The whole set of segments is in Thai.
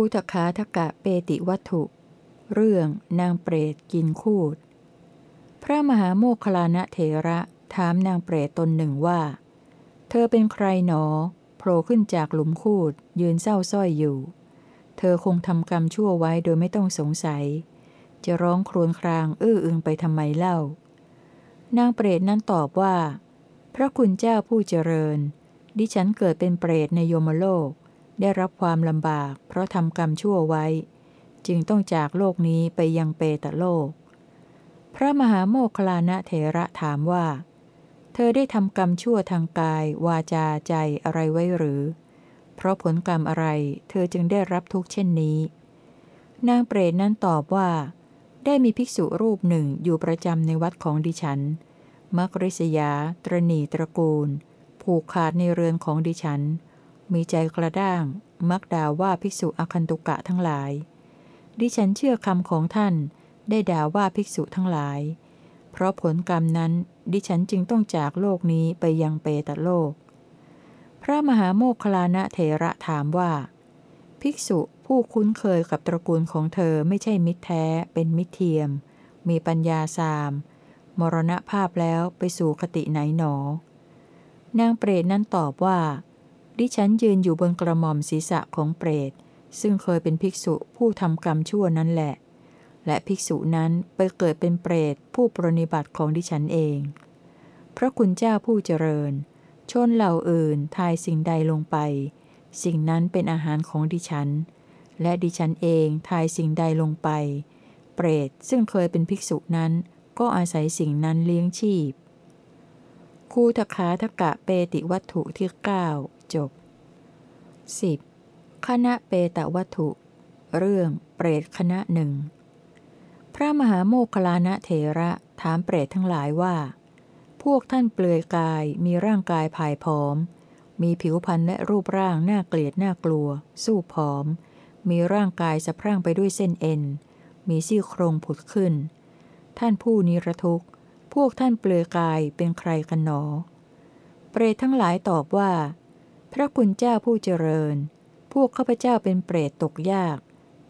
คูตคาทกะเปติวัตถุ เรื่องนางเปรตกินคูด พระมหาโมคคลานะเถระถามนางเปรตตนหนึ่งว่า เธอเป็นใครหนอโผล่ขึ้นจากหลุมคูดยืนเศร้าส้อยอยู่ เธอคงทำกรรมชั่วไว้โดยไม่ต้องสงสัย จะร้องครวญครางอื้ออึงไปทำไมเล่า นางเปรตนั้นตอบว่า พระคุณเจ้าผู้เจริญ ดิฉันเกิดเป็นเปรตในโยมโลก ได้รับความลำบาก เพราะทำกรรมชั่วไว้ จึงต้องจากโลกนี้ไปยังเปตโลก พระมหาโมคลานะเถระถามว่า เธอได้ทำกรรมชั่วทางกาย วาจาใจอะไรไว้หรือ เพราะผลกรรมอะไร เธอจึงได้รับทุกข์เช่นนี้ นางเปรตนั้นตอบว่า ได้มีภิกษุรูปหนึ่งอยู่ประจำในวัดของดิฉัน มักริษยา ตรณีตระกูล ผูกขาดในเรือนของดิฉัน มีใจกระด้าง มักด่าว่าภิกษุอคันตุกะทั้งหลาย ดิฉันเชื่อคำของท่าน ได้ด่าว่าภิกษุทั้งหลาย เพราะผลกรรมนั้น ดิฉันจึงต้องจากโลกนี้ไปยังเปตโลก พระมหาโมคลานะเถระถามว่า ภิกษุผู้คุ้นเคยกับตระกูลของเธอไม่ใช่มิตรแท้ เป็นมิตรเทียม มีปัญญาสาม มรณภาพแล้วไปสู่คติไหนหนอ นางเปรตนั้นตอบว่า ดิฉันยืนอยู่บนกระหม่อมศีรษะของเปรต ซึ่งเคยเป็นภิกษุผู้ทำกรรมชั่วนั่นแหละ และภิกษุนั้นไปเกิดเป็นเปรตผู้ปรนิบัติของดิฉันเอง พระคุณเจ้าผู้เจริญ ชนเหล่าอื่นทายสิ่งใดลงไป สิ่งนั้นเป็นอาหารของดิฉัน และดิฉันเองทายสิ่งใดลงไป เปรตซึ่งเคยเป็นภิกษุนั้นก็อาศัยสิ่งนั้นเลี้ยงชีพ คูทคาทกะเปติวัตถุที่ 9 จบ 10. คณะเปตวัตถุ เรื่องเปรตคณะหนึ่งพระมหาโมคลานะเถระถามเปรตทั้งหลายว่า พวกท่านเปลือยกายมีร่างกายผายผอม มีผิวพรรณและรูปร่างน่าเกลียดน่ากลัว สู้ผอม มีร่างกายสะพรั่งไปด้วยเส้นเอ็น มีซี่โครงผุดขึ้น ท่านผู้นิรทุกข์ พวกท่านเปลือยกายเป็นใครกันหนอ เปรตทั้งหลายตอบว่า พระคุณเจ้าผู้เจริญ พวกข้าพเจ้าเป็นเปรตตกยาก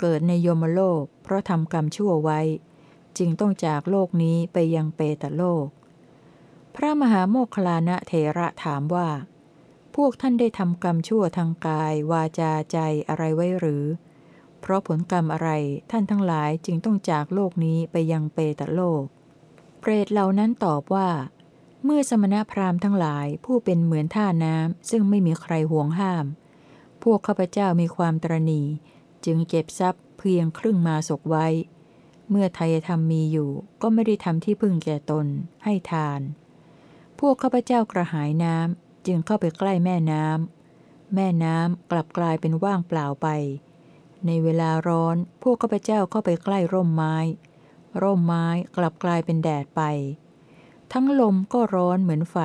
เกิดในยมโลก เพราะทำกรรมชั่วไว้ จึงต้องจากโลกนี้ไปยังเปตโลก พระมหาโมคลานะเถระถามว่า พวกท่านได้ทำกรรมชั่วทางกาย วาจาใจอะไรไว้หรือ เพราะผลกรรมอะไรท่านทั้งหลายจึงต้องจากโลกนี้ไปยังเปตโลก เปรตเหล่านั้นตอบว่า เมื่อสมณพราหมณ์ทั้งหลายผู้เป็นเหมือนท่าน้ำซึ่งไม่มีใครห่วงห้าม พวกข้าพเจ้ามีความตรณีจึงเก็บทรัพย์เพียงครึ่งมาศกไว้ เมื่อไทยธรรมมีอยู่ ก็ไม่ได้ทำที่พึ่งแก่ตน ให้ทาน พวกข้าพเจ้ากระหายน้ำจึงเข้าไปใกล้แม่น้ำแม่น้ำกลับกลายเป็นว่างเปล่าไป ในเวลาร้อนพวกข้าพเจ้าเข้าไปใกล้ร่มไม้ ร่มไม้กลับกลายเป็นแดดไป ทั้งลมก็ร้อนเหมือนไฟ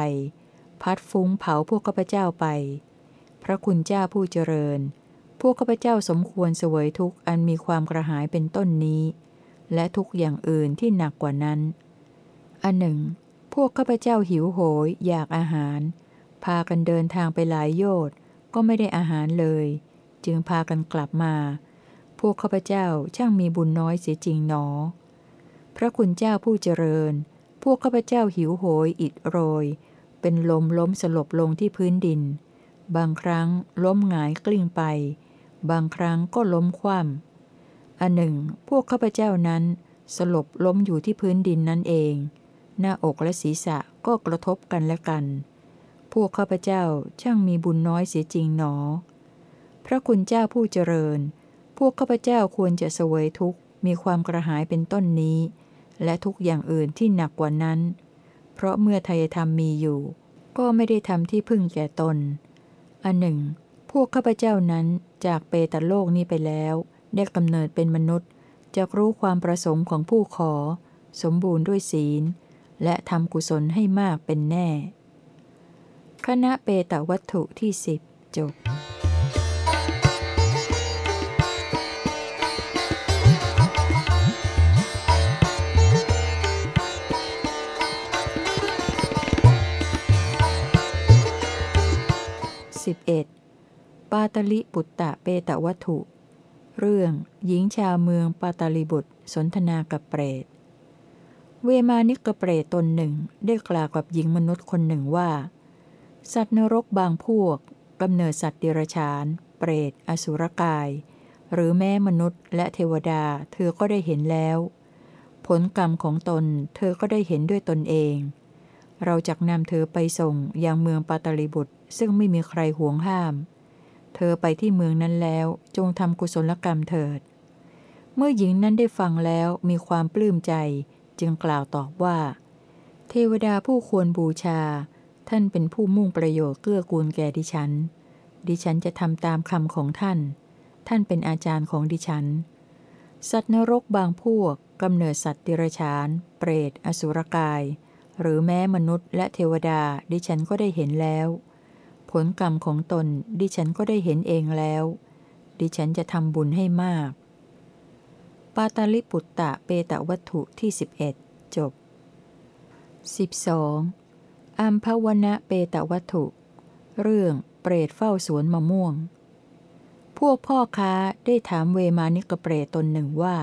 พัดฟุ้งเผาพวกข้าพเจ้าไป พระคุณเจ้าผู้เจริญ พวกข้าพเจ้าสมควรเสวยทุกข์อันมีความกระหายเป็นต้นนี้ และทุกอย่างอื่นที่หนักกว่านั้น อันหนึ่ง พวกข้าพเจ้าหิวโหยอยากอาหาร พากันเดินทางไปหลายโยชน์ก็ไม่ได้อาหารเลย จึงพากันกลับมา พวกข้าพเจ้าช่างมีบุญน้อยเสียจริงหนอ พระคุณเจ้าผู้เจริญ พวกข้าพเจ้าหิวโหยอิดโรย เป็นลมล้มสลบลงที่พื้นดิน บางครั้งล้มหงายกลิ้งไป บางครั้งก็ล้มคว่ำอันหนึ่ง พวกข้าพเจ้านั้น สลบล้มอยู่ที่พื้นดินนั่นเอง หน้าอกและศีรษะก็กระทบกันและกัน พวกข้าพเจ้าช่างมีบุญน้อยเสียจริงหนอ พระคุณเจ้าผู้เจริญ พวกข้าพเจ้าควรจะเสวยทุกข์มีความกระหายเป็นต้นนี้ และทุกอย่างอื่นที่หนักกว่านั้น เพราะเมื่อไทยธรรมมีอยู่ ก็ไม่ได้ทำที่พึ่งแก่ตน อันหนึ่ง พวกข้าพเจ้านั้นจากเปตโลกนี้ไปแล้ว ได้กำเนิดเป็นมนุษย์จะรู้ความประสงค์ของผู้ขอ สมบูรณ์ด้วยศีล และทำกุศลให้มากเป็นแน่ คณะเปตวัตถุที่สิบจบ 11. ปาตลิปุตตะเปตะวัตถุ เรื่องหญิงชาวเมืองปาตลิบุตรสนทนากับเปรต เวมานิกเปรตตนหนึ่งได้กล่าวกับหญิงมนุษย์คนหนึ่งว่า สัตว์นรกบางพวกกำเนิดสัตว์เดรัจฉาน เปรต อสุรกาย หรือแม้มนุษย์และเทวดาเธอก็ได้เห็นแล้ว ผลกรรมของตนเธอก็ได้เห็นด้วยตนเอง เราจะนำเธอไปส่งยังเมืองปาตลิบุตร ซึ่งไม่มีใครห่วงห้าม เธอไปที่เมืองนั้นแล้วจงทำกุศลกรรมเถิด เมื่อหญิงนั้นได้ฟังแล้วมีความปลื้มใจ จึงกล่าวตอบว่า เทวดาผู้ควรบูชา ท่านเป็นผู้มุ่งประโยชน์เกื้อกูลแก่ดิฉัน ดิฉันจะทำตามคำของท่าน ท่านเป็นอาจารย์ของดิฉัน สัตว์นรกบางพวกกำเนิดสัตว์ดิรชาน เปรต อสุรกาย หรือแม้มนุษย์และเทวดาดิฉันก็ได้เห็นแล้ว ผลกรรมของตนดิฉันก็ได้เห็นเองแล้ว ดิฉันจะทำบุญให้มาก ปาตาลิปุตตะเปตะวัตถุที่ 11 จบ 12. อัมพวนะเปตะวัตถุ เรื่องเปรตเฝ้าสวนมะม่วง พวกพ่อค้าได้ถามเวมานิกเปรตตนหนึ่งว่า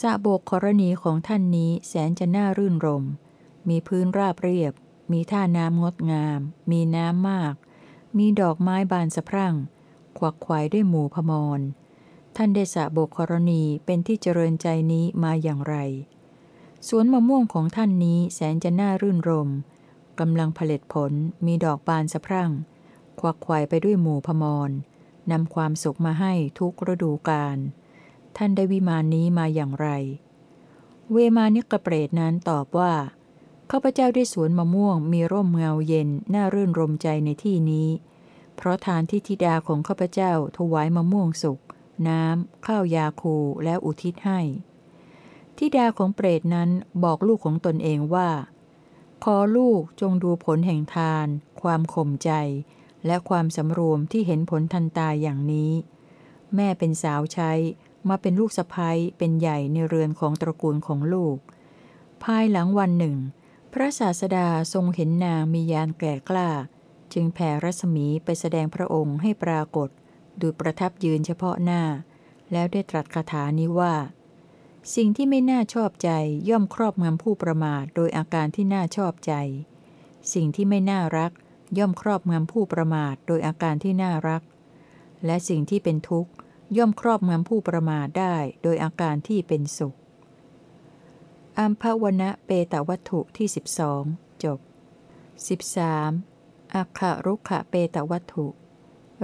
สะโบกกรณีของท่านนี้แสนจะน่ารื่นรม มีพื้นราบเรียบ มีท่าน้ำงดงาม มีน้ำมาก มีดอกไม้บานสะพรั่ง ขวักไขวด้วยหมู่พมร ท่านได้สะโบกกรณีเป็นที่เจริญใจนี้มาอย่างไร สวนมะม่วงของท่านนี้แสนจะน่ารื่นรมกำลังผลิตผล มีดอกบานสะพรั่งควักไขวไปด้วยหมู่พมรนำความสุขมาให้ทุกฤดูกาล ท่านได้วิมานนี้มาอย่างไร เวมานิกเปรตนั้นตอบว่า ข้าพเจ้าได้สวนมะม่วงมีร่มเงาเย็นน่ารื่นรมใจในที่นี้ เพราะทานที่ธิดาของข้าพเจ้าถวายมะม่วงสุก น้ำ ข้าวยาคูแล้วอุทิศให้ธิดาของเปรตนั้นบอกลูกของตนเองว่า ขอลูกจงดูผลแห่งทาน ความข่มใจ และความสำรวมที่เห็นผลทันตาอย่างนี้ แม่เป็นสาวใช้ มาเป็นลูกสะพ้ยเป็นใหญ่ในเรือนของตระกูลของลูก ภายหลังวันหนึ่ง พระศาสดาทรงเห็นนางมียานแก่กล้า จึงแผ่รัศมีไปแสดงพระองค์ให้ปรากฏ ดูประทับยืนเฉพาะหน้า แล้วได้ตรัสคาถานี้ว่า สิ่งที่ไม่น่าชอบใจย่อมครอบงำผู้ประมาทโดยอาการที่น่าชอบใจ สิ่งที่ไม่น่ารักย่อมครอบงำผู้ประมาทโดยอาการที่น่ารัก และสิ่งที่เป็นทุกข์ย่อมครอบงำผู้ประมาทได้โดยอาการที่เป็นสุข อัมพวนะเปตวัตถุที่สิบสองจบ 13. อัคครุขะเปตวัตถุ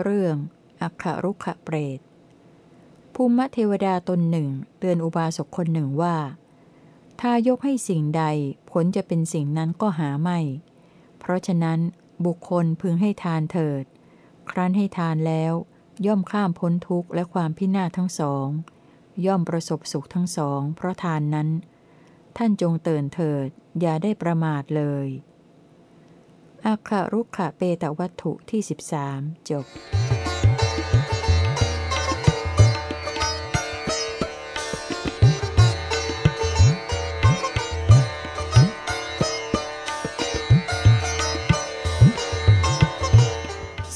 เรื่องอัคครุขะเปรต ภูมิเทวดาตนหนึ่ง เตือนอุบาสกคนหนึ่งว่า ถ้ายกให้สิ่งใดผลจะเป็นสิ่งนั้นก็หาไม่ เพราะฉะนั้นบุคคลพึงให้ทานเถิด ครั้นให้ทานแล้ว ย่อมข้ามพ้นทุกข์และความพินาศทั้งสอง ย่อมประสบสุขทั้งสอง เพราะทานนั้น ท่านจงเตือนเถิด อย่าได้ประมาทเลยอาคารุขะเปตวัตถุที่ 13 จบ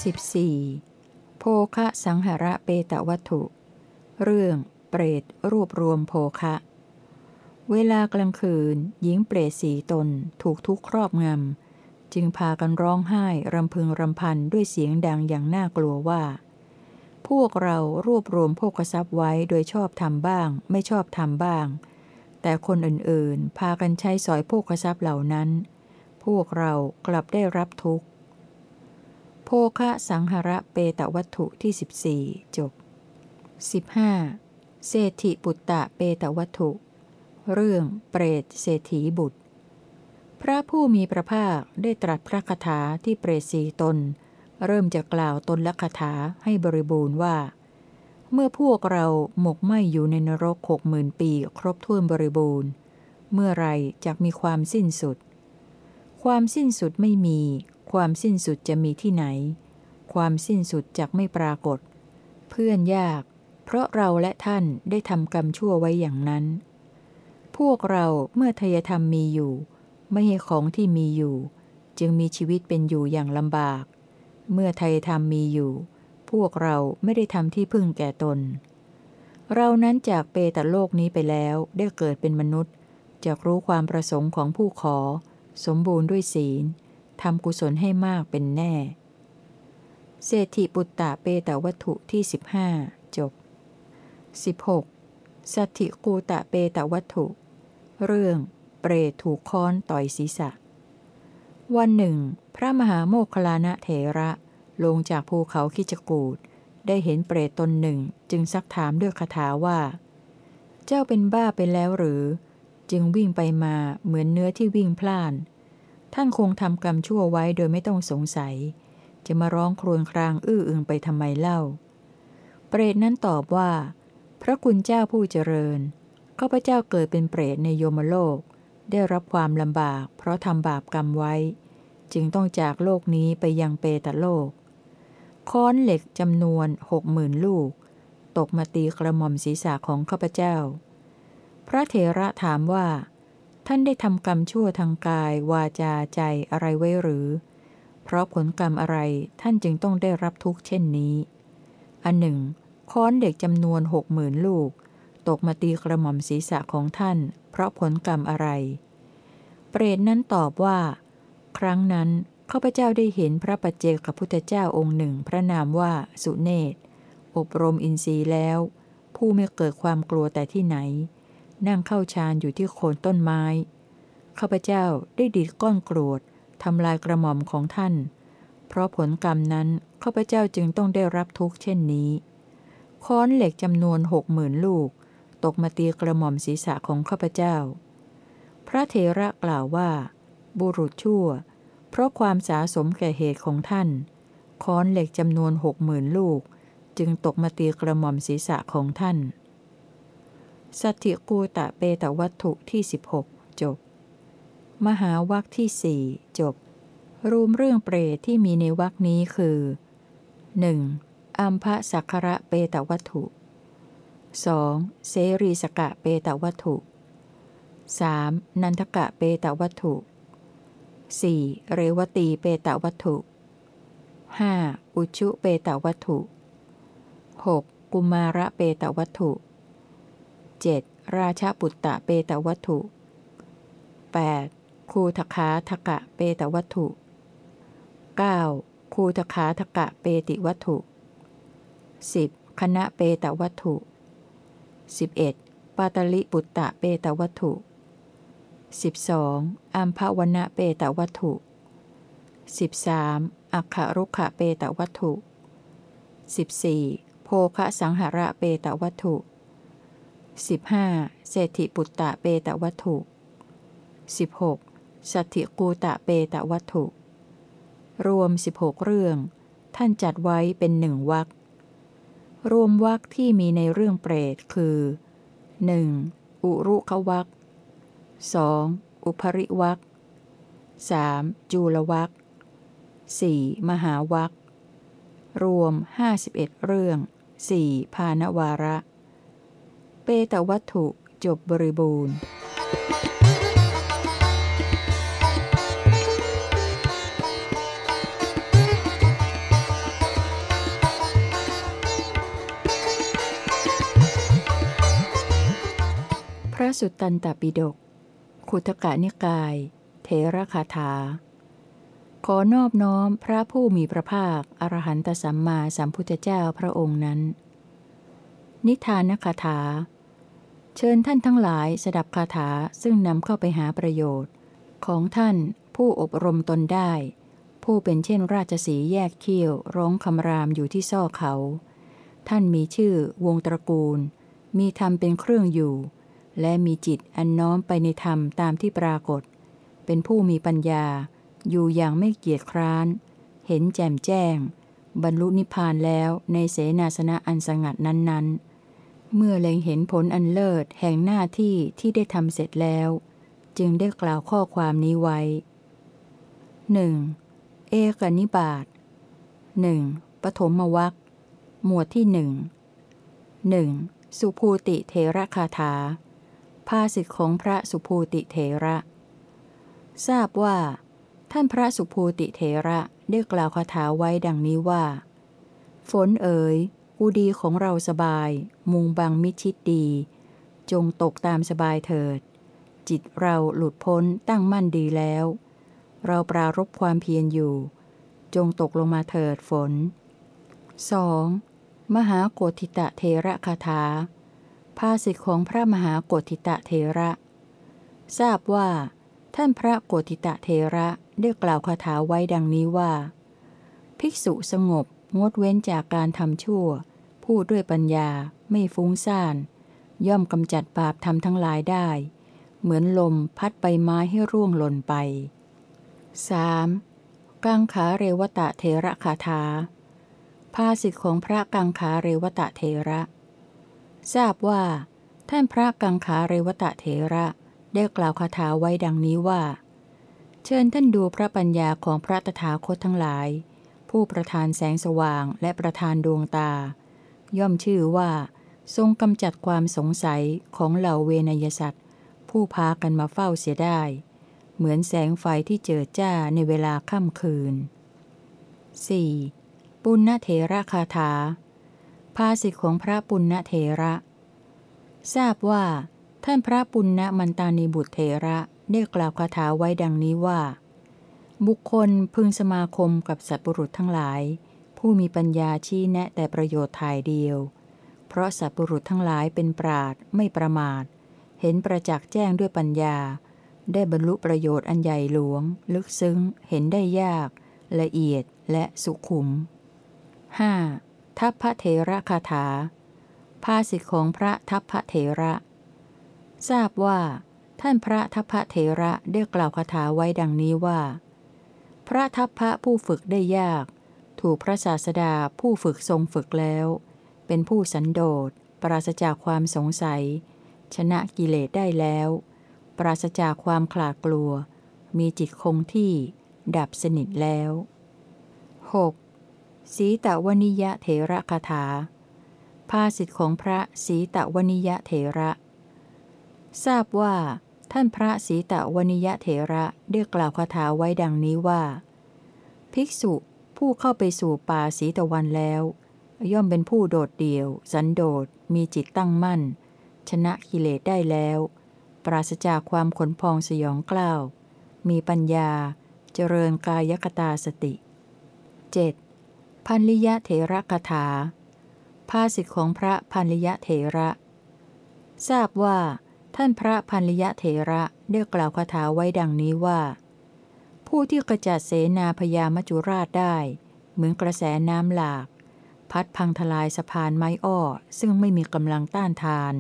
สิบสี่โภคะสังหระเปตวัตถุ เรื่อง เปรตรวบรวมโภคะ เวลากลางคืน หญิงเปรตสีตนถูกทุกครอบงำ จึงพากันร้องไห้รำพึงรำพันด้วยเสียงดังอย่างน่ากลัวว่า พวกเรารวบรวมโภคทรัพย์ไว้โดยชอบทำบ้าง ไม่ชอบทำบ้าง แต่คนอื่นๆ พากันใช้สอยโภคทรัพย์เหล่านั้น พวกเรากลับได้รับทุกข์โภคะสังหระเปตวัตถุที่ 14 จบ 15. เศรษฐิปุตตะเปตวัตถุ เรื่อง เปรตเศรษฐีบุตร พระผู้มีพระภาคได้ตรัสพระคาถาที่เปรตสีตน เริ่มจะกล่าวตนละคาถาให้บริบูรณ์ว่า เมื่อพวกเราหมกไหมอยู่ในนรกหกหมื่นปีครบถ้วนบริบูรณ์ เมื่อไรจะมีความสิ้นสุด ความสิ้นสุดไม่มี ความสิ้นสุดจะมีที่ไหน ความสิ้นสุดจะไม่ปรากฏ เพื่อนยาก เพราะเราและท่านได้ทำกรรมชั่วไว้อย่างนั้น พวกเราเมื่อทยธรรมมีอยู่ ไม่ให้ของที่มีอยู่ จึงมีชีวิตเป็นอยู่อย่างลำบาก เมื่อทยธรรมมีอยู่ พวกเราไม่ได้ทำที่พึ่งแก่ตน เรานั้นจากเปตโลกนี้ไปแล้วได้เกิดเป็นมนุษย์จากรู้ความประสงค์ของผู้ขอ สมบูรณ์ด้วยศีลทำกุศลให้มากเป็นแน่ เศรษฐิปุตตะเปตวัตถุที่ 15 จบ 16. สัตถิกูตะเปตวัตถุ เรื่องเปรตถูกค้อนต่อยศีรษะ วันหนึ่ง พระมหาโมคลานะเถระลงจากภูเขาคิจกูดได้เห็นเปรตตนหนึ่งจึงซักถามด้วยคาถาว่า เจ้าเป็นบ้าไปแล้วหรือ จึงวิ่งไปมาเหมือนเนื้อที่วิ่งพล่าน ท่านคงทำกรรมชั่วไว้โดยไม่ต้องสงสัย จะมาร้องครวญครางอื้ออึงไปทำไมเล่า เปรตนั้นตอบว่า พระคุณเจ้าผู้เจริญ ข้าพเจ้าเกิดเป็นเปรตในโยมโลก ได้รับความลำบาก เพราะทำบาปกรรมไว้ จึงต้องจากโลกนี้ไปยังเปตโลก ค้อนเหล็กจำนวนหกหมื่นลูก ตกมาตีกระหม่อมศีรษะของข้าพเจ้า พระเถระถามว่า ท่านได้ทำกรรมชั่วทางกาย วาจาใจอะไรไว้หรือ เพราะผลกรรมอะไรท่านจึงต้องได้รับทุกข์เช่นนี้ อันหนึ่ง ค้อนเด็กจำนวนหกหมื่นลูก ตกมาตีกระหม่อมศีรษะของท่าน เพราะผลกรรมอะไร เปรตนั้นตอบว่า ครั้งนั้นข้าพเจ้าได้เห็นพระปัจเจกพุทธเจ้าองค์หนึ่ง พระนามว่าสุเนศอบรมอินทรีย์แล้ว ผู้ไม่เกิดความกลัวแต่ที่ไหน นั่งเข้าฌานอยู่ที่โคนต้นไม้ข้าพเจ้าได้ดีดก้อนกรวดทำลายกระหม่อมของท่าน เพราะผลกรรมนั้นข้าพเจ้าจึงต้องได้รับทุกข์เช่นนี้ ค้อนเหล็กจำนวนหกหมื่นลูก ตกมาตีกระหม่อมศีรษะของข้าพเจ้า พระเทระกล่าวว่า บุรุษชั่ว เพราะความสาสมแก่เหตุของท่าน ค้อนเหล็กจำนวนหกหมื่นลูก จึงตกมาตีกระหม่อมศีรษะของท่าน สัตถิกูตะเปตวัตถุที่ 16 จบ มหาวัคที่สี่จบ รูมเรื่องเปรตที่มีในวักนี้คือ 1. อัมพะสักระเปตวัตถุ 2. เสรีสกะเปตวัตถุ 3. นันทกะเปตวัตถุ 4. เรวตีเปตวัตถุ 5. อุชุเปตวัตถุ 6. กุมาระเปตวัตถุ 7. ราชาปุตตะเปตวัตถุ 8. คูทคาทกะเปตวัตถุ 9. คูทคาทกะเปติวัตถุ 10. คณะเปตวัตถุ 11. ปาตลิปุตตะเปตวัตถุ 12. อัมพวนะเปตวัตถุ 13. อัคครุขะเปตวัตถุ 14. โภคะสังหระเปตวัตถุ 15. เศรษฐิปุตตะเปตวัตถุ 16. สัตถิกูตะเปตวัตถุ รวม 16 เรื่อง ท่านจัดไว้เป็นหนึ่งวัก รวมวักที่มีในเรื่องเปรตคือ 1. อุรุขวัก 2. อุปริวัก 3. จูลวัก 4. มหาวักรวม 51 เรื่อง 4. พานวาระ เปตวัตถุจบบริบูรณ์ สุตตันตปิฎกขุทกะนิกาย เทระคาถา ขอนอบน้อมพระผู้มีพระภาค อรหันตสัมมาสัมพุทธเจ้าพระองค์นั้น นิทานคาถา เชิญท่านทั้งหลายสดับคาถาซึ่งนำเข้าไปหาประโยชน์ ของท่านผู้อบรมตนได้ ผู้เป็นเช่นราชสีแยกเขี้ยวร้องคำรามอยู่ที่ซ่อเขา ท่านมีชื่อวงตระกูล มีธรรมเป็นเครื่องอยู่ และมีจิตอันน้อมไปในธรรมตามที่ปรากฏ เป็นผู้มีปัญญา อยู่อย่างไม่เกียจคร้าน เห็นแจ่มแจ้ง บรรลุนิพพานแล้วในเสนาสนะอันสงัดนั้นๆ เมื่อเล็งเห็นผลอันเลิศแห่งหน้าที่ที่ได้ทำเสร็จแล้ว จึงได้กล่าวข้อความนี้ไว้หนึ่งเอกนิบาตหนึ่งปฐมวัคหมวดที่หนึ่งหนึ่งสุภูติเทระคาถา ภาสิทธิของพระสุภูติเถระ ทราบว่า ท่านพระสุภูติเถระได้กล่าวคาถาไว้ดังนี้ว่า ฝนเอ๋ยกูดีของเราสบาย มุงบังมิชิดดี จงตกตามสบายเถิด จิตเราหลุดพ้นตั้งมั่นดีแล้ว เราปรารบความเพียรอยู่ จงตกลงมาเถิดฝน 2. มหาโกธิตะเทระคาถา ภาษิตของพระมหาโกธิตะเทระ ทราบว่า ท่านพระโกธิตะเทระได้กล่าวคาถาไว้ดังนี้ว่า ภิกษุสงบงดเว้นจากการทำชั่ว พูดด้วยปัญญาไม่ฟุ้งซ่าน ย่อมกำจัดบาปทำทั้งหลายได้ เหมือนลมพัดใบไม้ให้ร่วงหล่นไป 3. กังขาเรวตะเทระคาถาภาษิตของพระกังขาเรวตะเทระ ทราบว่า ท่านพระกังขาเรวตะเทระได้กล่าวคาถาไว้ดังนี้ว่า เชิญท่านดูพระปัญญาของพระตถาคตทั้งหลาย ผู้ประทานแสงสว่างและประทานดวงตา ย่อมชื่อว่า ทรงกำจัดความสงสัยของเหล่าเวนยสัตว์ ผู้พากันมาเฝ้าเสียได้ เหมือนแสงไฟที่เจิดจ้าในเวลาค่ำคืน 4. ปุณณเถระคาถา ภาษิตของพระปุณณเถระ ทราบว่า ท่านพระปุณณมันตานีบุตรเถระได้กล่าวคาถาไว้ดังนี้ว่า บุคคลพึงสมาคมกับสัตว์บุรุษทั้งหลาย ผู้มีปัญญาชี้แนะแต่ประโยชน์ถ่ายเดียว เพราะสัตว์บุรุษทั้งหลายเป็นปราดไม่ประมาท เห็นประจักษ์แจ้งด้วยปัญญา ได้บรรลุประโยชน์อันใหญ่หลวง ลึกซึ้ง เห็นได้ยาก ละเอียดและสุขุม 5. ทัพพระเถระคาถา ภาษิตของพระทัพพระเถระ ทราบว่า ท่านพระทัพพระเถระได้กล่าวคาถาไว้ดังนี้ว่า พระทัพพระผู้ฝึกได้ยาก ถูกพระศาสดาผู้ฝึกทรงฝึกแล้ว เป็นผู้สันโดษ ปราศจากความสงสัย ชนะกิเลสได้แล้ว ปราศจากความขลาดกลัว มีจิตคงที่ ดับสนิทแล้ว 6. สีตวนิยะเถระคาถา ภาษิตของพระสีตวนิยะเถระ ทราบว่า ท่านพระสีตวนิยะเถระได้กล่าวคาถาไว้ดังนี้ว่า ภิกษุผู้เข้าไปสู่ป่าสีตะวันแล้ว ย่อมเป็นผู้โดดเดี่ยว สันโดษมีจิตตั้งมั่น ชนะกิเลสได้แล้ว ปราศจากความขนพองสยองกล้าว มีปัญญา เจริญกายคตาสติ 7. พันลิยะเถระคาถา ภาษิตของพระพันลิยะเถระ ทราบว่า ท่านพระพันลิยะเถระได้กล่าวคาถาไว้ดังนี้ว่า ผู้ที่กระจัดเสนาพยามจุราชได้ เหมือนกระแสน้ำหลาก พัดพังทลายสะพานไม้อ้อ ซึ่งไม่มีกำลังต้านทาน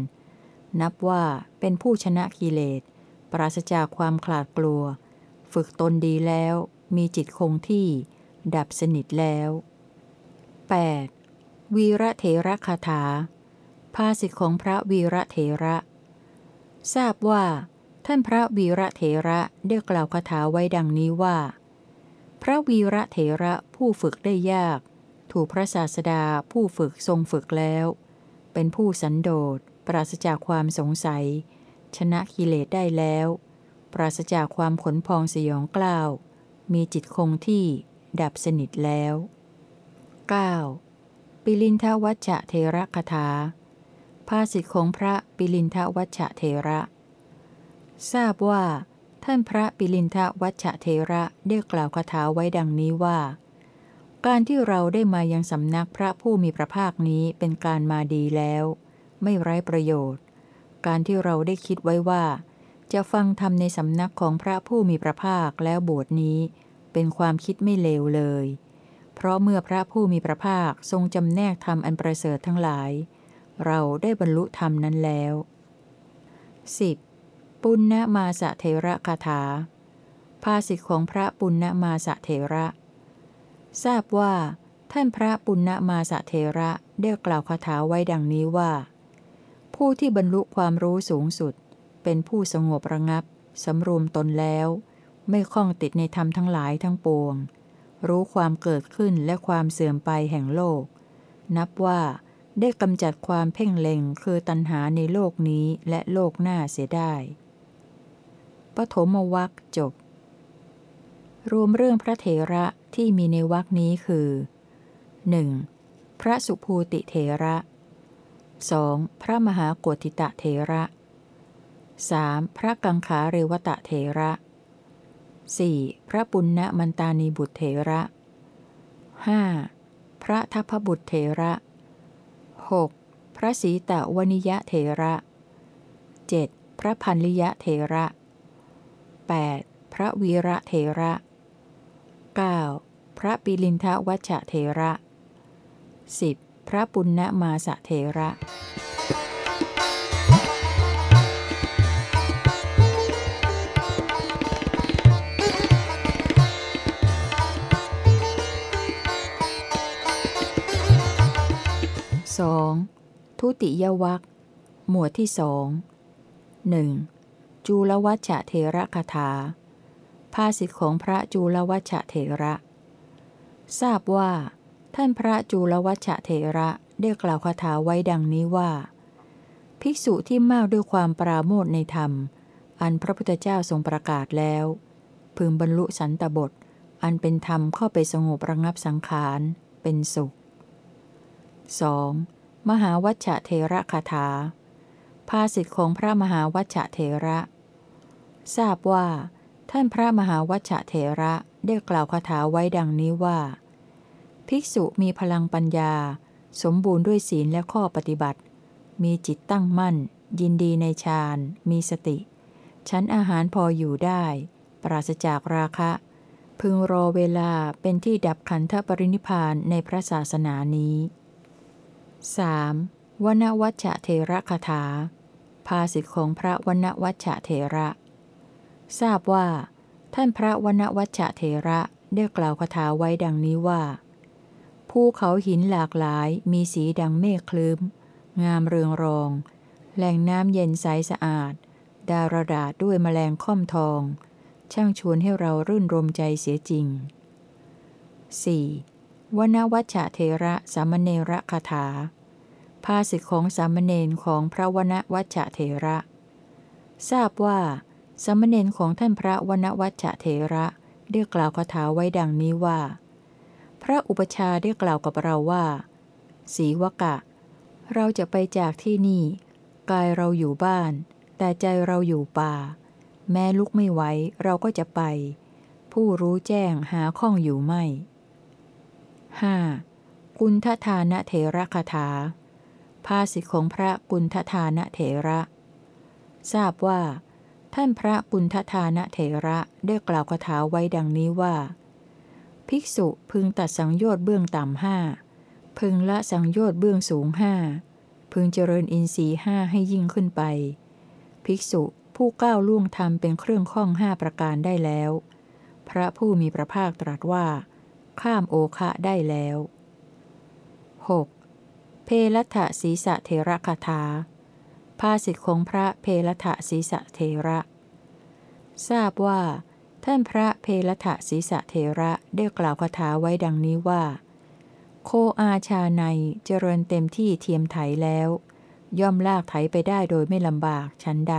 นับว่าเป็นผู้ชนะกิเลส ปราศจากความขลาดกลัว ฝึกตนดีแล้ว มีจิตคงที่ ดับสนิทแล้ว 8. วีระเถระคาถา ภาษิตของพระวีระเถระ ทราบว่า ท่านพระวีระเถระได้กล่าวคาถาไว้ดังนี้ว่า พระวีระเถระผู้ฝึกได้ยาก ถูกพระศาสดาผู้ฝึกทรงฝึกแล้ว เป็นผู้สันโดษ ปราศจากความสงสัย ชนะกิเลสได้แล้ว ปราศจากความขนพองสยองกล้าว มีจิตคงที่ดับสนิทแล้ว 9. ปิลินทวัชเทระคาถา ภาษิตของพระปิลินทวัชเทระ ทราบว่า ท่านพระปิลินทวัชเทระได้กล่าวคาถาไว้ดังนี้ว่า การที่เราได้มายังสำนักพระผู้มีพระภาคนี้เป็นการมาดีแล้ว ไม่ไร้ประโยชน์ การที่เราได้คิดไว้ว่า จะฟังธรรมในสำนักของพระผู้มีพระภาคแล้วบวชนี้ เป็นความคิดไม่เลวเลย เพราะเมื่อพระผู้มีพระภาคทรงจำแนกธรรมอันประเสริฐทั้งหลาย เราได้บรรลุธรรมนั้นแล้ว 10. ปุณณมาสะเทระคาถา ภาษิตของพระปุณณมาสะเทระ ทราบว่า ท่านพระปุณณมาสะเทระได้กล่าวคาถาไว้ดังนี้ว่า ผู้ที่บรรลุความรู้สูงสุด เป็นผู้สงบระงับสำรวมตนแล้ว ไม่คล้องติดในธรรมทั้งหลายทั้งปวง รู้ความเกิดขึ้นและความเสื่อมไปแห่งโลก นับว่า ได้กำจัดความเพ่งเล็งคือตัณหาในโลกนี้และโลกหน้าเสียได้ ปฐมวัคจบ รวมเรื่องพระเถระที่มีในวักนี้คือ 1. พระสุภูติเถระ 2. พระมหากฏทิตะเถระ 3. พระกังขาเรวตะเถระ 4. พระปุณณมันตานีบุตรเถระ 5. พระทัพบุตรเถระ 6. พระสีตะวนิยะเถระ 7. พระพันลิยะเถระ 8. พระวีระเถระ 9. พระปิลินทวัชเถระ 10. พระปุณณมาสะเถระ สองทุติยวัคหมวดที่สองหนึ่งจูลวัชเถระคาถา ภาษิตของพระจูลวัชเถระ ทราบว่า ท่านพระจูลวัชเถระได้กล่าวคาถาไว้ดังนี้ว่า ภิกษุที่มากด้วยความปราโมทในธรรม อันพระพุทธเจ้าทรงประกาศแล้ว พึงบรรลุสันตบท อันเป็นธรรมเข้าไปสงบระงับสังขาร เป็นสุข 2. มหาวัชะเถระคาถา ภาษิตของพระมหาวัชะเถระ ทราบว่า ท่านพระมหาวัชะเถระได้กล่าวคาถาไว้ดังนี้ว่า ภิกษุมีพลังปัญญา สมบูรณ์ด้วยศีลและข้อปฏิบัติ มีจิตตั้งมั่น ยินดีในฌานมีสติ ชั้นอาหารพออยู่ได้ ปราศจากราคะ พึงรอเวลาเป็นที่ดับขันธปรินิพานในพระศาสนานี้ 3. วนวัชเถระคาถา ภาษิตของพระวนวัชเถระ ทราบว่า ท่านพระวนวัชเถระได้กล่าวคาถาไว้ดังนี้ว่า ภูเขาหินหลากหลายมีสีดังเมฆคลืมงามเรืองรอง แหล่งน้ำเย็นใสสะอาด ดารดาด้วยแมลงค่อมทอง ช่างชวนให้เรารื่นรมใจเสียจริง 4. วนวัชเถระสามเณระคาถา ภาษิตของสามเณรของพระวนวัชเถระ ทราบว่าสามเณรของท่านพระวนวัชเถระได้กล่าวคาถาไว้ดังนี้ว่า พระอุปชาได้กล่าวกับเราว่า สีวกะ เราจะไปจากที่นี่ กายเราอยู่บ้าน แต่ใจเราอยู่ป่า แม้ลุกไม่ไหวเราก็จะไป ผู้รู้แจ้งหาข้องอยู่ไม่ 5. กุณฑทานะเถระคาถา ภาษิตของพระกุณฑทานะเถระ ทราบว่า ท่านพระกุณฑทานะเถระได้กล่าวคาถาไว้ดังนี้ว่า ภิกษุพึงตัดสังโยชน์เบื้องต่ำห้าพึงละสังโยชน์เบื้องสูงห้าพึงเจริญอินทรีห้าให้ยิ่งขึ้นไป ภิกษุผู้ก้าวล่วงธรรมเป็นเครื่องข้องห้าประการได้แล้ว พระผู้มีพระภาคตรัสว่า ข้ามโอคะได้แล้ว 6. เพลทะศีสะเทระคาถา ภาษิตของพระเพลทะศีสะเทระ ทราบว่า ท่านพระเพลทะศีสะเทระได้กล่าวคาถาไว้ดังนี้ว่า โคอาชาในเจริญเต็มที่เทียมไถแล้ว ย่อมลากไถไปได้โดยไม่ลำบากชั้นใด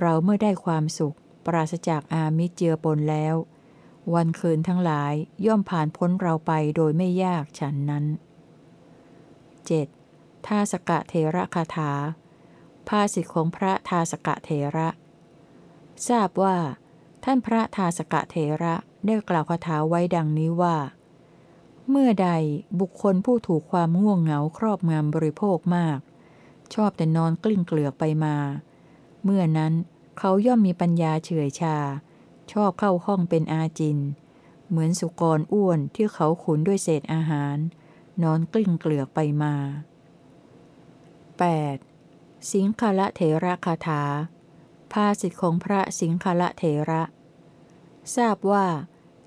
เราเมื่อได้ความสุข ปราศจากอามิเจือปนแล้ว วันคืนทั้งหลายย่อมผ่านพ้นเราไปโดยไม่ยากฉันนั้น 7. ทาสกะเทระคาถา ภาษิตของพระทาสกะเทระ ทราบว่า ท่านพระทาสกะเทระได้กล่าวคาถาไว้ดังนี้ว่า เมื่อใดบุคคลผู้ถูกความง่วงเหงาครอบงำบริโภคมาก ชอบแต่นอนกลิ้งเกลือกไปมา เมื่อนั้นเขาย่อมมีปัญญาเฉื่อยชา ชอบเข้าห้องเป็นอาจิน เหมือนสุกรอ้วนที่เขาขุนด้วยเศษอาหาร นอนกลิ้งเกลือกไปมา 8. สิงคละเถระคาถา ภาสิทธิของพระสิงคละเถระ ทราบว่า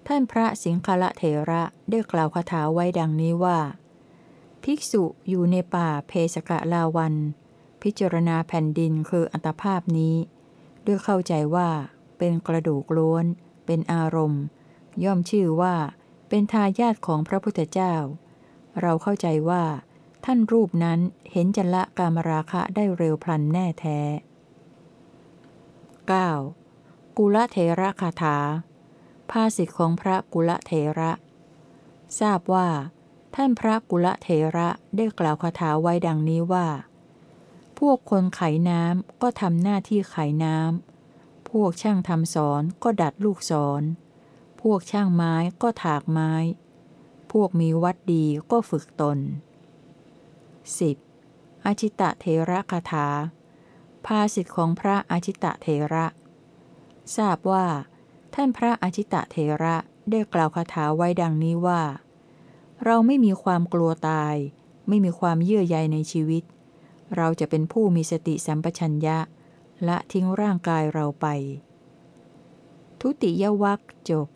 ท่านพระสิงคละเถระได้กล่าวคาถาไว้ดังนี้ว่า ภิกษุอยู่ในป่าเพสกะลาวัน พิจารณาแผ่นดินคืออัตภาพนี้ ด้วยเข้าใจว่า เป็นกระดูกล้วน เป็นอารมณ์ ย่อมชื่อว่า เป็นทายาทของพระพุทธเจ้า เราเข้าใจว่า ท่านรูปนั้นเห็นจันละกามราคะได้เร็วพลันแน่แท้ 9. กุลเทระคาถา ภาษิตของพระกุลเทระ ทราบว่า ท่านพระกุลเถระได้กล่าวคาถาไว้ดังนี้ว่า พวกคนไขน้ำก็ทำหน้าที่ไขน้ำ พวกช่างทำสอนก็ดัดลูกศรพวกช่างไม้ก็ถากไม้ พวกมีวัดดีก็ฝึกตน 10. อาชิตะเทระคาถา ภาสิทธิของพระอาชิตะเทระ ทราบว่า ท่านพระอาชิตะเทระได้กล่าวคาถาไว้ดังนี้ว่า เราไม่มีความกลัวตาย ไม่มีความเยื่อใยในชีวิต เราจะเป็นผู้มีสติสัมปชัญญะ และทิ้งร่างกายเราไป ทุติยวัคจบ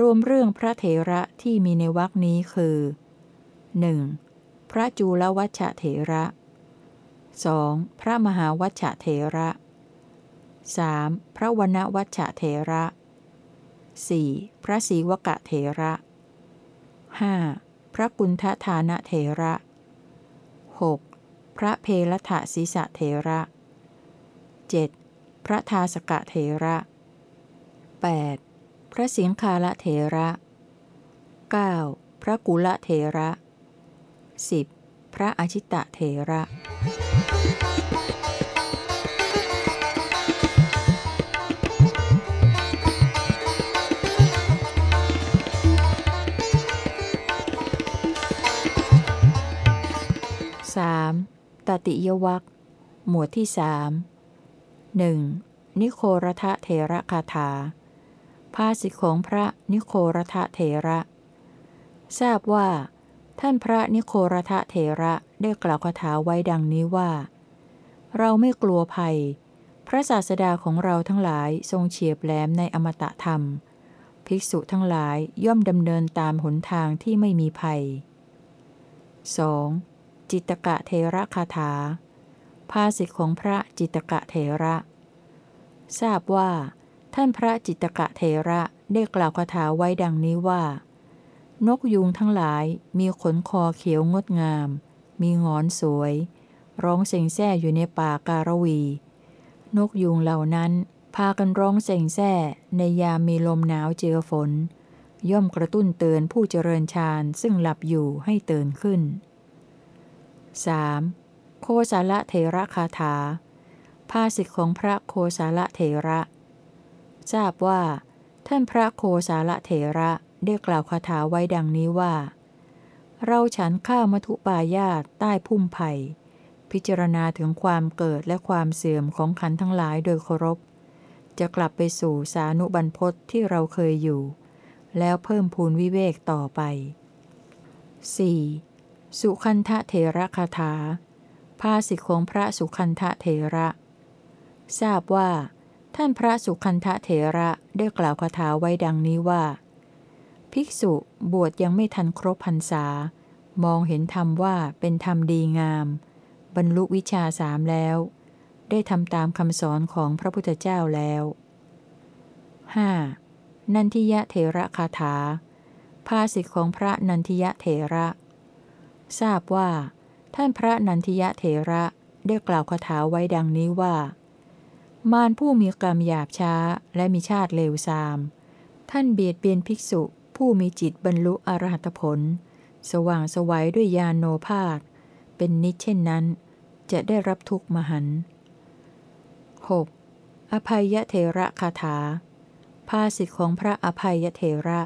รวมเรื่องพระเถระที่มีในวักนี้คือ 1. พระจูลวัชเถระ 2. พระมหาวัชเถระ 3. พระวณวัชเถระ 4. พระศีวกะเถระ 5. พระกุณฑทานะเถระ 6. พระเพลถะศีสะเถระ 7. พระทาสกะเถระ 8. พระสิงคาละเถระ 9. พระกุละเถระ 10. พระอชิตะเถระ 3. ตติยวัคหมวดที่สามหนึ่งนิโครทะเถระคาถา ภาสิทธิของพระนิโครทะเถระ ทราบว่า ท่านพระนิโครทะเถระได้กล่าวคาถาไว้ดังนี้ว่า เราไม่กลัวภัย พระศาสดาของเราทั้งหลายทรงเฉียบแหลมในอมตะธรรม ภิกษุทั้งหลายย่อมดำเนินตามหนทางที่ไม่มีภัย 2. จิตกะเทระคาถา ภาสิทธิของพระจิตกะเทระ ทราบว่า ท่านพระจิตกะเทระได้กล่าวคาถาไว้ดังนี้ว่า นกยุงทั้งหลายมีขนคอเขียวงดงาม มีงอนสวย ร้องเซ็งแซ่อยู่ในป่าการวี นกยุงเหล่านั้นพากันร้องเซ็งแซ่ในยามมีลมหนาวเจือฝน ย่อมกระตุ้นเตือนผู้เจริญฌานซึ่งหลับอยู่ให้ตื่นขึ้น 3. โคสาละเทระคาถาภาสิทธิของพระโคสาละเทระ ทราบว่า ท่านพระโคสาละเถระได้กล่าวคาถาไว้ดังนี้ว่า เราฉันข้าวมัทุปายาตใต้พุ่มไผ่พิจารณาถึงความเกิดและความเสื่อมของขันธ์ทั้งหลายโดยเคารพ จะกลับไปสู่สานุบันพศที่เราเคยอยู่ แล้วเพิ่มพูนวิเวกต่อไป 4. สุคันธะเถระคาถาภาสิทธิของพระสุคันธะเถระ ทราบว่า ท่านพระสุคันธะเถระได้กล่าวคาถาไว้ดังนี้ว่า ภิกษุบวชยังไม่ทันครบพรรษา มองเห็นธรรมว่าเป็นธรรมดีงาม บรรลุวิชาสามแล้ว ได้ทำตามคำสอนของพระพุทธเจ้าแล้ว 5. นันทิยะเถระคาถา ภาสิทธิของพระนันทิยะเถระ ทราบว่า ท่านพระนันทิยะเถระได้กล่าวคาถาไว้ดังนี้ว่า มารผู้มีกรรมหยาบช้าและมีชาติเลวทราม ท่านเบียดเบียนภิกษุผู้มีจิตบรรลุอรหัตผล สว่างสวัยด้วยยาโนภาสเป็นนิจเช่นนั้น จะได้รับทุกข์มหัน 6. อภัยเถระคาถา ภาสิทธิของพระอภัยเถระ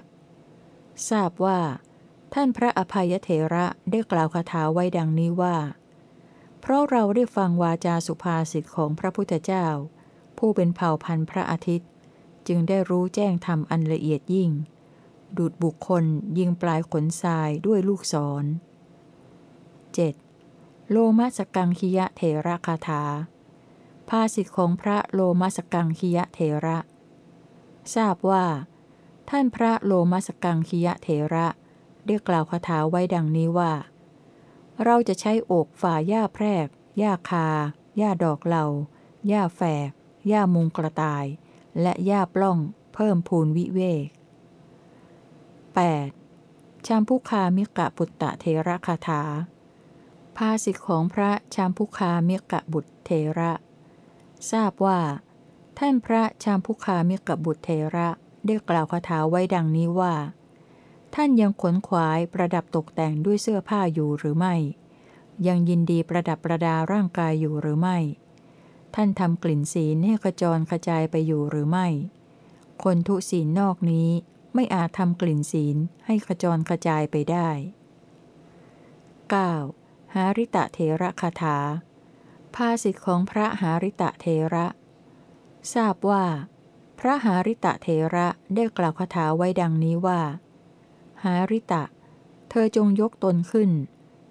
ทราบว่า ท่านพระอภัยเถระได้กล่าวคาถาไว้ดังนี้ว่า เพราะเราได้ฟังวาจาสุภาษิตของพระพุทธเจ้า ผู้เป็นเผ่าพันธุ์พระอาทิตย์ จึงได้รู้แจ้งธรรมอันละเอียดยิ่ง ดูดบุคคลยิงปลายขนทรายด้วยลูกศร 7. โลมาสกังคิยะเถระคาถา ภาสิทธิของพระโลมาสกังคิยะเถระ ทราบว่า ท่านพระโลมาสกังคิยะเถระได้กล่าวคาถาไว้ดังนี้ว่า เราจะใช้อกฝ่าหญ้าแพรกหญ้าคาหญ้าดอกเหล่าหญ้าแฝก หญ้ามุงกระต่าย และหญ้าปล้องเพิ่มพูนวิเวก 8. ชามพุคามิกะปุตตะเทระคาถา ภาสิทธิของพระชามพุคามิกะบุตรเทระ ทราบว่า ท่านพระชามพุคามิกะบุตรเทระได้กล่าวคาถาไว้ดังนี้ว่า ท่านยังขนขวายประดับตกแต่งด้วยเสื้อผ้าอยู่หรือไม่ ยังยินดีประดับประดาร่างกายอยู่หรือไม่ ท่านทำกลิ่นศีลให้กระจรกระจายไปอยู่หรือไม่ คนทุศีลนอกนี้ไม่อาจทำกลิ่นศีลให้กระจรกระจายไปได้ 9. หาริตะเทระคาถา ภาสิทธิของพระหาริตะเทระ ทราบว่า พระหาริตะเทระได้กล่าวคาถาไว้ดังนี้ว่า หาริตะ เธอจงยกตนขึ้น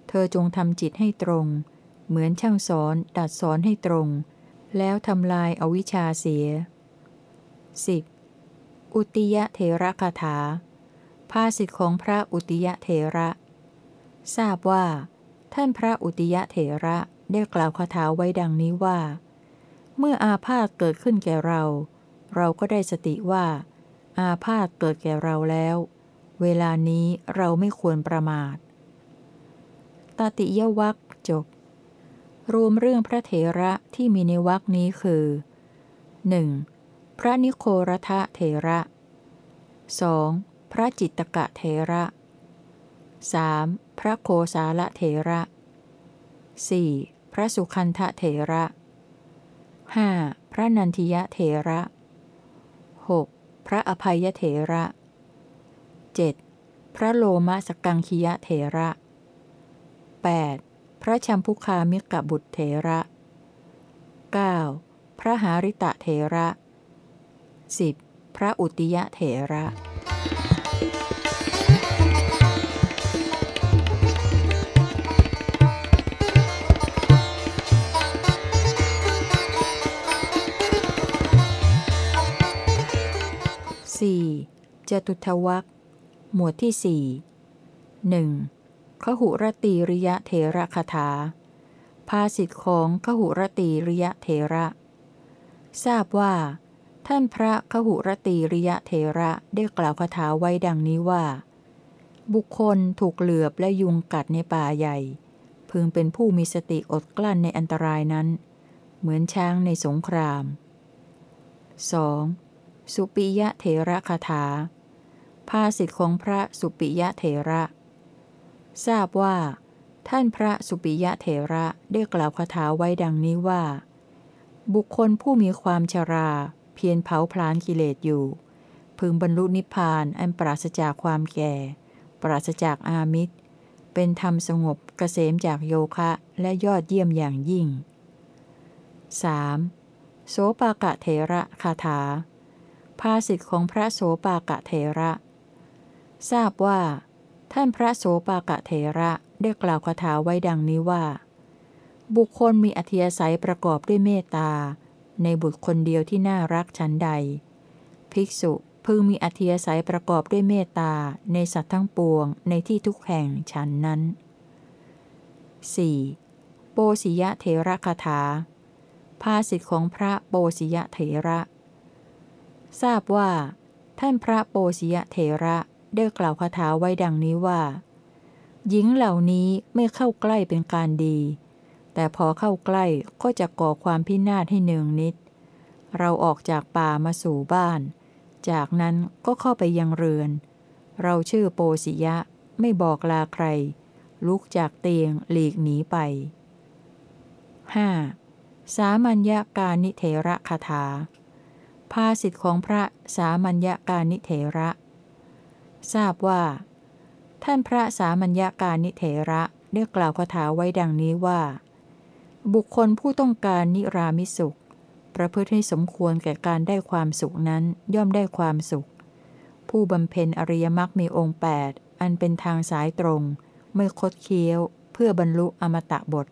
เธอจงทำจิตให้ตรง เหมือนช่างสอนดัดสอนให้ตรง แล้วทำลายอาวิชชาเสีย 10. อุติยะเทระคาถา ภาสิทธิของพระอุติยะเทระ ทราบว่า ท่านพระอุติยะเถระได้กล่าวคาถาไว้ดังนี้ว่า เมื่ออาพาธเกิดขึ้นแก่เรา เราก็ได้สติว่า อาพาธเกิดแก่เราแล้ว เวลานี้เราไม่ควรประมาทตติยวัค รวมเรื่องพระเถระที่มีในวักนี้คือ 1. พระนิโครทะเถระ 2. พระจิตตกะเถระ 3. พระโคสาละเถระ 4. พระสุคันธเถระ 5. พระนันทิยะเถระ 6. พระอภัยเถระ 7. พระโลมสกังคียะเถระ 8. พระชัมพุคามิกบุตรเถระ 9. พระหาริตะเถระ 10. พระอุติยะเถระ 4. จตุทวักหมวดที่สี่หนึ่ง ขหุรตีริยะเทระคาถา ภาสิทธิของขหุรตีริยะเทระ ทราบว่า ท่านพระขหุรตีริยะเทระได้กล่าวคาถาไว้ดังนี้ว่า บุคคลถูกเหลือบและยุงกัดในป่าใหญ่ พึงเป็นผู้มีสติอดกลั้นในอันตรายนั้น เหมือนช้างในสงคราม 2. สุปิยะเถระคาถา ภาสิทธิของพระสุปิยะเถระ ทราบว่า ท่านพระสุปิยะเถระได้กล่าวคาถาไว้ดังนี้ว่า บุคคลผู้มีความชรา เพียรเผาพลานกิเลสอยู่ พึงบรรลุนิพพานอันปราศจากความแก่ ปราศจากอามิตร เป็นธรรมสงบเกษมจากโยคะและยอดเยี่ยมอย่างยิ่ง 3. โสปากะเถระคาถาภาสิทธิของพระโสปากะเถระ ทราบว่า ท่านพระโสปากะเถระได้กล่าวคาถาไว้ดังนี้ว่า บุคคลมีอธิยศัยประกอบด้วยเมตตา ในบุตรคนเดียวที่น่ารักชั้นใด ภิกษุพึงมีอธิยศัยประกอบด้วยเมตตา ในสัตว์ทั้งปวงในที่ทุกแห่งฉันนั้น 4. โปสิยะเถระคาถา ภาสิทธิของพระโปสิยะเถระ ทราบว่า ท่านพระโปสิยะเถระ ได้กล่าวคาถาไว้ดังนี้ว่า หญิงเหล่านี้ไม่เข้าใกล้เป็นการดี แต่พอเข้าใกล้ก็จะก่อความพินาศให้เนืองนิด เราออกจากป่ามาสู่บ้าน จากนั้นก็เข้าไปยังเรือน เราชื่อโปสิยะไม่บอกลาใคร ลุกจากเตียงหลีกหนีไป 5. สามัญญาการนิเทระคาถาภาสิทธิของพระสามัญญาการนิเทระ ทราบว่า ท่านพระสามัญญาการนิเทระได้กล่าวคาถาไว้ดังนี้ว่า บุคคลผู้ต้องการนิรามิสุข ประพฤติให้สมควรแก่การได้ความสุขนั้นย่อมได้ความสุข ผู้บำเพ็ญอริยมรรคมีองค์ 8 อันเป็นทางสายตรง ไม่คดเคี้ยว เพื่อบรรลุอมตะบท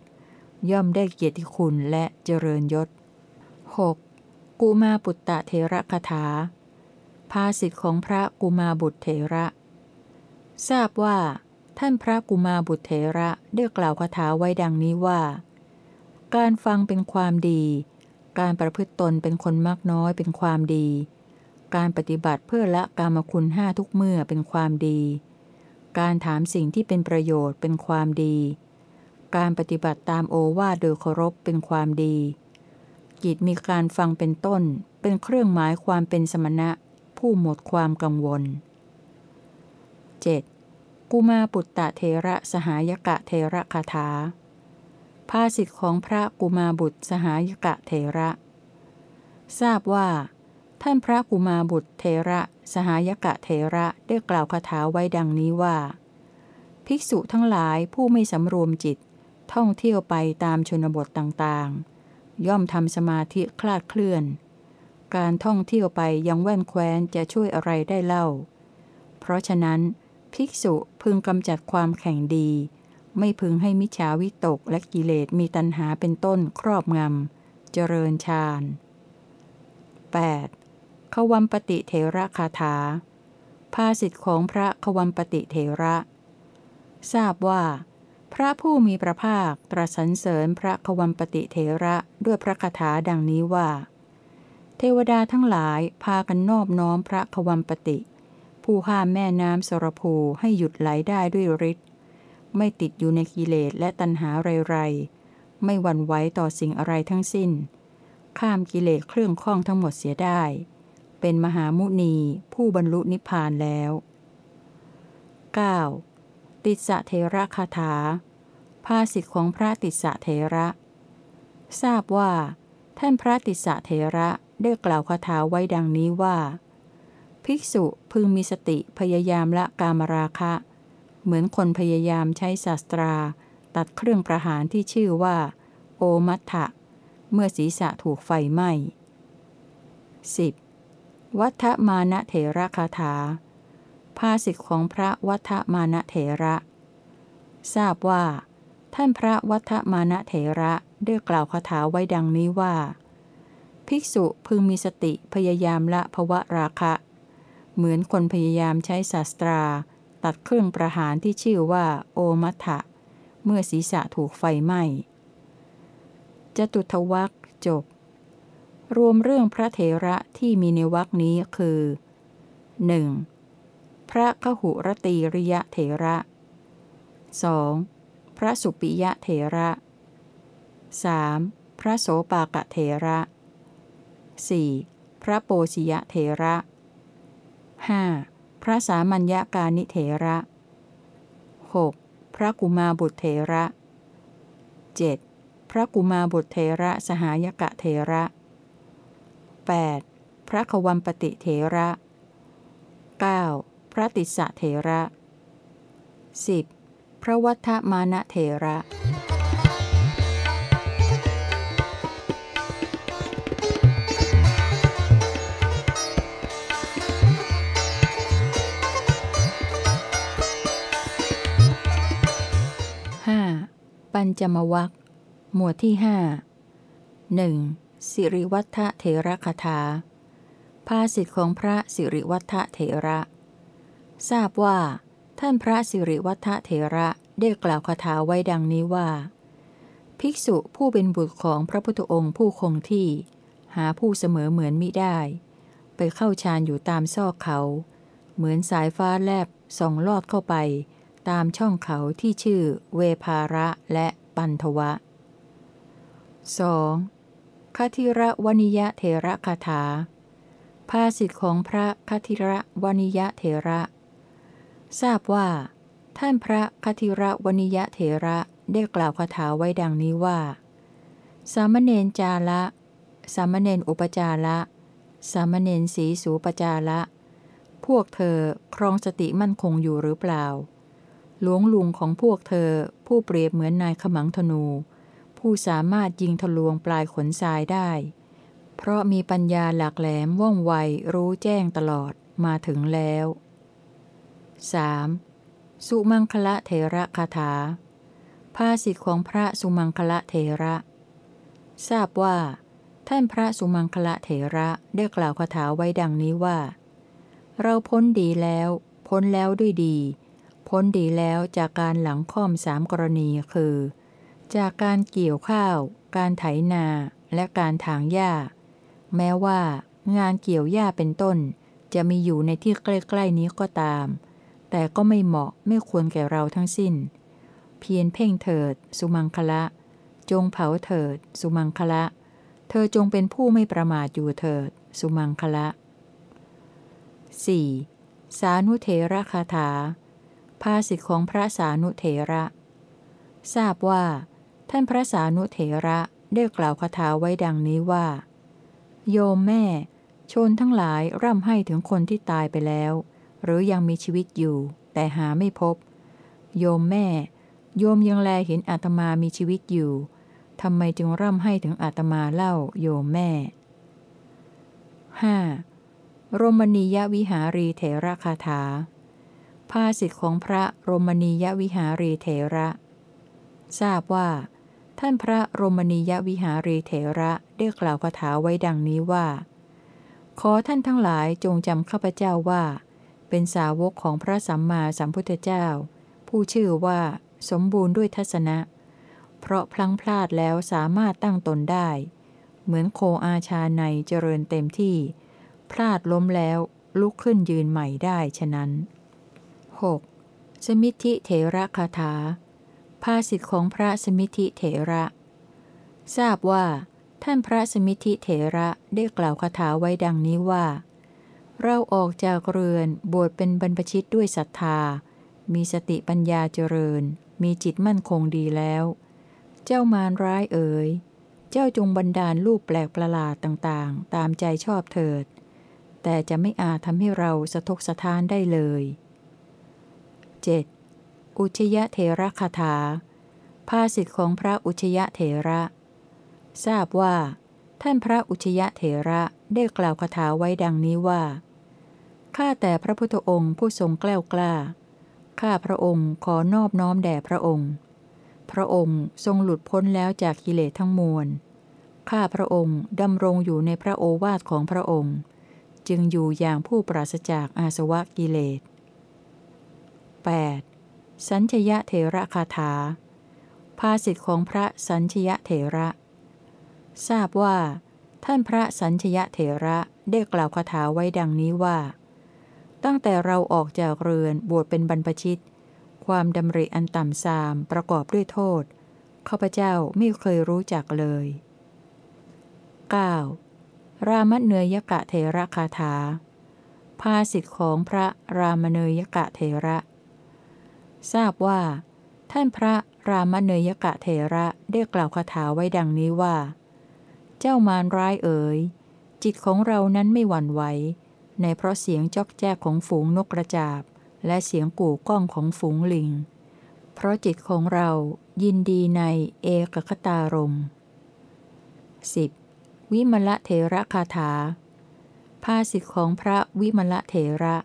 ย่อมได้เกียรติคุณและเจริญยศ 6. กุมาปุตตะเทระคาถา ภาสิทธิของพระกุมาบุตรเถระ ทราบว่า ท่านพระกุมาบุตรเถระได้กล่าวคาถาไว้ดังนี้ว่า การฟังเป็นความดี การประพฤติตนเป็นคนมากน้อยเป็นความดี การปฏิบัติเพื่อละกามคุณห้าทุกเมื่อเป็นความดี การถามสิ่งที่เป็นประโยชน์เป็นความดี การปฏิบัติตามโอวาทโดยเคารพเป็นความดีกิจมีการฟังเป็นต้นเป็นเครื่องหมายความเป็นสมณะ ผู้หมดความกังวล 7. กุมาปุตตะเทระสหายกะเทระคาถา ภาสิทธิของพระกุมาบุตรสหายกะเทระ ทราบว่า ท่านพระกุมาบุตรเทระสหายกะเทระได้กล่าวคาถาไว้ดังนี้ว่า ภิกษุทั้งหลายผู้ไม่สำรวมจิต ท่องเที่ยวไปตามชนบทต่างๆ ย่อมทำสมาธิคลาดเคลื่อน การท่องเที่ยวไปยังแว่นแคว้นจะช่วยอะไรได้เล่า เพราะฉะนั้น ภิกษุพึงกำจัดความแข่งดี ไม่พึงให้มิจฉาวิตกและกิเลสมีตัณหาเป็นต้นครอบงำ เจริญฌาน 8. ขวัมปติเถระคาถา ภาสิทธิของพระขวัมปติเถระ ทราบว่า พระผู้มีพระภาคตรัสสรรเสริญพระขวัมปติเถระด้วยพระคาถาดังนี้ว่า เทวดาทั้งหลายพากันนอบน้อมพระขวัมปติ ผู้ห้ามแม่น้ำสรภูให้หยุดไหลได้ด้วยฤทธิ์ไม่ติดอยู่ในกิเลสและตัณหาไรๆ ไม่หวั่นไหวต่อสิ่งอะไรทั้งสิ้น ข้ามกิเลสเครื่องข้องทั้งหมดเสียได้ เป็นมหามุนีผู้บรรลุนิพพานแล้ว 9. ติสะเทระคาถา ภาสิทธิของพระติสะเทระ ทราบว่า ท่านพระติสสะเทระ ได้กล่าวคาถาไว้ดังนี้ว่า ภิกษุพึงมีสติพยายามละกามราคะ เหมือนคนพยายามใช้ศาสตรา ตัดเครื่องประหารที่ชื่อว่า โอมัตถะ เมื่อศีรษะถูกไฟไหม้ 10. วัฏมานะเถระคาถา ภาสิทธิของพระวัฏมานะเถระ ทราบว่า ท่านพระวัฏมานะเถระได้กล่าวคาถาไว้ดังนี้ว่า ภิกษุพึงมีสติพยายามละภวะราคะ เหมือนคนพยายามใช้ศาสตรา ตัดเครื่องประหารที่ชื่อว่า โอมัตถะเมื่อศีรษะถูกไฟไหม้จตุทวักจบ รวมเรื่องพระเถระที่มีในวักนี้คือ 1. พระขหุรตีริยะเถระ 2. พระสุปิยะเถระ 3. พระโสปากะเถระ 4. พระโปชิยะเถระ 5. พระสามัญญาการนิเถระ 6. พระกุมาบุตรเถระ 7. พระกุมาบุตรเถระสหายกะเถระ 8. พระขวัมปติเถระ 9. พระติสสะเถระ 10. พระวัฏมานะเถระ ปัญจมวัคหมวดที่ห้าหนึ่งสิริวัฒเถระคาถา ภาสิทธิของพระสิริวัฒเถระ ทราบว่า ท่านพระสิริวัฒเถระได้กล่าวคาถาไว้ดังนี้ว่า ภิกษุผู้เป็นบุตรของพระพุทธองค์ผู้คงที่ หาผู้เสมอเหมือนมิได้ ไปเข้าฌานอยู่ตามซอกเขา เหมือนสายฟ้าแลบส่องลอดเข้าไป ตามช่องเขาที่ชื่อเวภาระและปันทวะ 2. คทิระวนิยะเถระคาถา ภาสิทธิของพระคทิระวนิยะเถระ ทราบว่า ท่านพระคทิระวนิยะเถระได้กล่าวคาถาไว้ดังนี้ว่า สามเณรจาละ สามเณรอุปจาระสามเณรสีสูปจาระพวกเธอครองสติมั่นคงอยู่หรือเปล่า หลวงลุงของพวกเธอ ผู้เปรียบเหมือนนายขมังธนู ผู้สามารถยิงทะลวงปลายขนทรายได้ เพราะมีปัญญาหลักแหลมว่องไวรู้แจ้งตลอดมาถึงแล้ว 3. สุมังคละเถระคาถา ภาสิทธิของพระสุมังคละเถระ ทราบว่า ท่านพระสุมังคละเถระได้กล่าวคาถาไว้ดังนี้ว่า เราพ้นดีแล้ว พ้นแล้วด้วยดี พ้นดีแล้วจากการหลังค่อมสามกรณีคือ จากการเกี่ยวข้าว การไถนาและการถางหญ้า แม้ว่างานเกี่ยวหญ้าเป็นต้น จะมีอยู่ในที่ใกล้ๆนี้ก็ตาม แต่ก็ไม่เหมาะไม่ควรแก่เราทั้งสิ้น เพียรเพ่งเถิด สุมังคละ จงเผาเถิด สุมังคละ เธอจงเป็นผู้ไม่ประมาทอยู่เถิด สุมังคละ 4. สานุเทระคาถา ภาสิทธิของพระสานุเถระ ทราบว่า ท่านพระสานุเถระได้กล่าวคาถาไว้ดังนี้ว่า โยมแม่ ชนทั้งหลายร่ำให้ถึงคนที่ตายไปแล้ว หรือยังมีชีวิตอยู่ แต่หาไม่พบ โยมแม่ โยมยังแลเห็นอาตมามีชีวิตอยู่ทำไมจึงร่ำให้ถึงอาตมาเล่าโยมแม่ 5. โรมณียวิหารีเถระคาถา ภาสิทธิของพระโรมณียวิหารีเถระ ทราบว่า ท่านพระโรมณียวิหารีเถระได้กล่าวคาถาไว้ดังนี้ว่า ขอท่านทั้งหลายจงจำข้าพเจ้าว่า เป็นสาวกของพระสัมมาสัมพุทธเจ้า ผู้ชื่อว่า สมบูรณ์ด้วยทัศนะ เพราะพลังพลาดแล้วสามารถตั้งตนได้ เหมือนโคอาชาในเจริญเต็มที่ พลาดล้มแล้วลุกขึ้นยืนใหม่ได้ฉะนั้น 6. สมิธิเถระคาถา ภาสิทธิของพระสมิธิเถระ ทราบว่า ท่านพระสมิธิเถระได้กล่าวคาถาไว้ดังนี้ว่า เราออกจากเรือนบวชเป็นบรรพชิตด้วยศรัทธา มีสติปัญญาเจริญ มีจิตมั่นคงดีแล้ว เจ้ามารร้ายเอ๋ย เจ้าจงบันดาลรูปแปลกประหลาดต่างๆ ตามใจชอบเถิด แต่จะไม่อาจทำให้เราสะทกสะท้านได้เลย 7. อุชยเถระคาถา ภาสิทธิของพระอุชยเถระ ทราบว่า ท่านพระอุชยเถระได้กล่าวคาถาไว้ดังนี้ว่า ข้าแต่พระพุทธองค์ผู้ทรงแกล้วกล้า ข้าพระองค์ขอนอบน้อมแด่พระองค์ พระองค์ทรงหลุดพ้นแล้วจากกิเลสทั้งมวล ข้าพระองค์ดำรงอยู่ในพระโอวาทของพระองค์ จึงอยู่อย่างผู้ปราศจากอาสวะกิเลส 8. สัญชยะเถระคาถา ภาสิทธิของพระสัญชยะเถระ ทราบว่า ท่านพระสัญชยะเถระได้กล่าวคาถาไว้ดังนี้ว่า ตั้งแต่เราออกจากเรือนบวชเป็นบรรพชิต ความดำริอันต่ำทรามประกอบด้วยโทษข้าพเจ้าไม่เคยรู้จักเลย 9. รามเนยกะเถระคาถา ภาสิทธิของพระรามเนยกะเถระ ทราบว่า ท่านพระรามเนยกะเถระได้กล่าวคาถาไว้ดังนี้ว่า เจ้ามารร้ายเอ๋ย จิตของเรานั้นไม่หวั่นไหว ในเพราะเสียงจอกแจ๊กของฝูงนกกระจาบ และเสียงกู่ก้องของฝูงลิง เพราะจิตของเรายินดีในเอกคตารม 10. วิมละเถระคาถาภาสิทธิของพระวิมละเถระ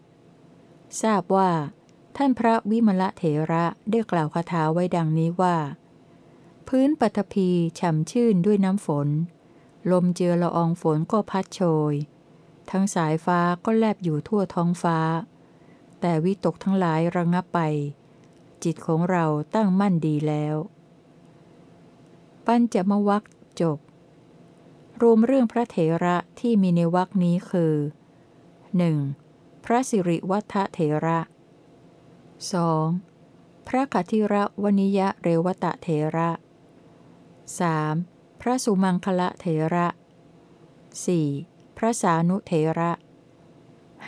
ทราบว่า ท่านพระวิมลเถระได้กล่าวคาถาไว้ดังนี้ว่า พื้นปฐพีฉ่ำชื่นด้วยน้ำฝน ลมเจือละอองฝนก็พัดโชย ทั้งสายฟ้าก็แลบอยู่ทั่วท้องฟ้า แต่วิตกทั้งหลายระงับไป จิตของเราตั้งมั่นดีแล้ว ปัญจมวัคจบ รวมเรื่องพระเถระที่มีในวักนี้คือ 1. พระสิริวัฒเถระ 2. พระกัทิระวนิยะเรวตะเถระ 3. พระสุมังคละเถระ 4. พระสานุเถระ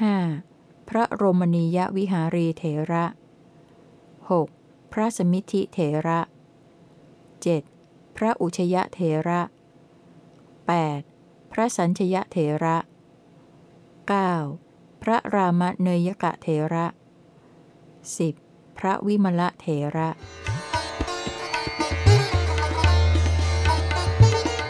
5. พระโรมณียวิหารีเถระ 6. พระสมิธิเถระ 7. พระอุชยเถระ 8. พระสัญชยเถระ 9. พระรามเนยกะเถระ 10. พระวิมลเถระ